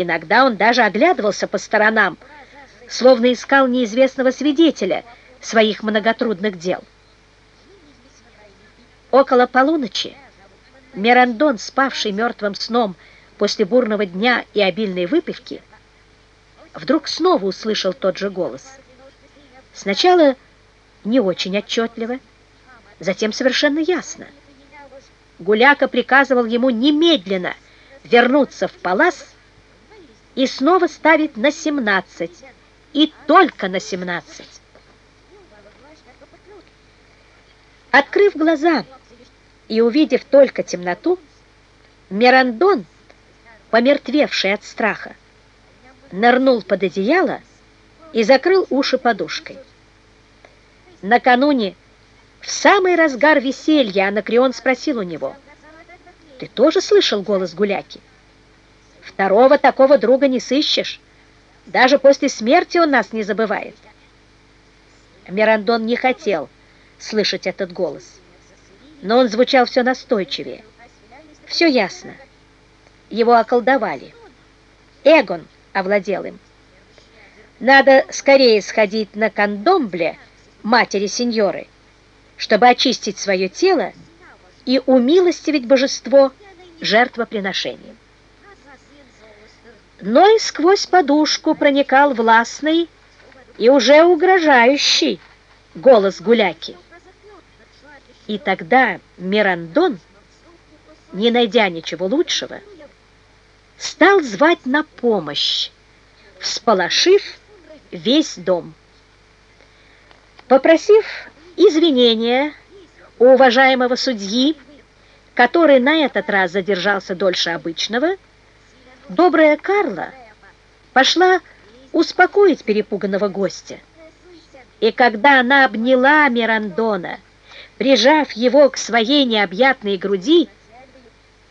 Иногда он даже оглядывался по сторонам, словно искал неизвестного свидетеля своих многотрудных дел. Около полуночи Мирандон, спавший мертвым сном после бурного дня и обильной выпивки, вдруг снова услышал тот же голос. Сначала не очень отчетливо, затем совершенно ясно. Гуляка приказывал ему немедленно вернуться в палас и снова ставить на 17, и только на 17. Открыв глаза и увидев только темноту, Мирандон, помертвевший от страха, нырнул под одеяло и закрыл уши подушкой. Накануне, в самый разгар веселья, Анакреон спросил у него, «Ты тоже слышал голос гуляки?» «Второго такого друга не сыщешь. Даже после смерти он нас не забывает». Мирандон не хотел слышать этот голос, но он звучал все настойчивее. Все ясно. Его околдовали. Эгон овладел им. Надо скорее сходить на кондомбле матери сеньоры, чтобы очистить свое тело и умилостивить божество жертвоприношением. Но и сквозь подушку проникал властный и уже угрожающий голос гуляки. И тогда Мирандон, не найдя ничего лучшего, стал звать на помощь, всполошив весь дом. Попросив извинения у уважаемого судьи, который на этот раз задержался дольше обычного, добрая Карла пошла успокоить перепуганного гостя. И когда она обняла Мирандона, прижав его к своей необъятной груди,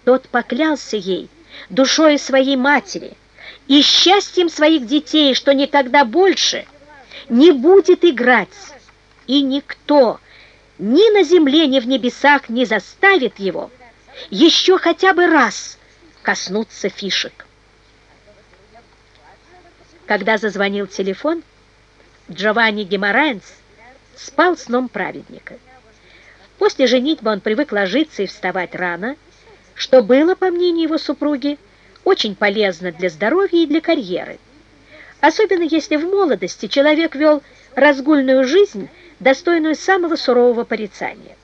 тот поклялся ей душой своей матери и счастьем своих детей, что никогда больше не будет играть, и никто ни на земле, ни в небесах не заставит его еще хотя бы раз коснуться фишек. Когда зазвонил телефон, Джованни Геморрайнс спал сном праведника. После женитьбы он привык ложиться и вставать рано, что было, по мнению его супруги, очень полезно для здоровья и для карьеры. Особенно если в молодости человек вел разгульную жизнь, достойную самого сурового порицания.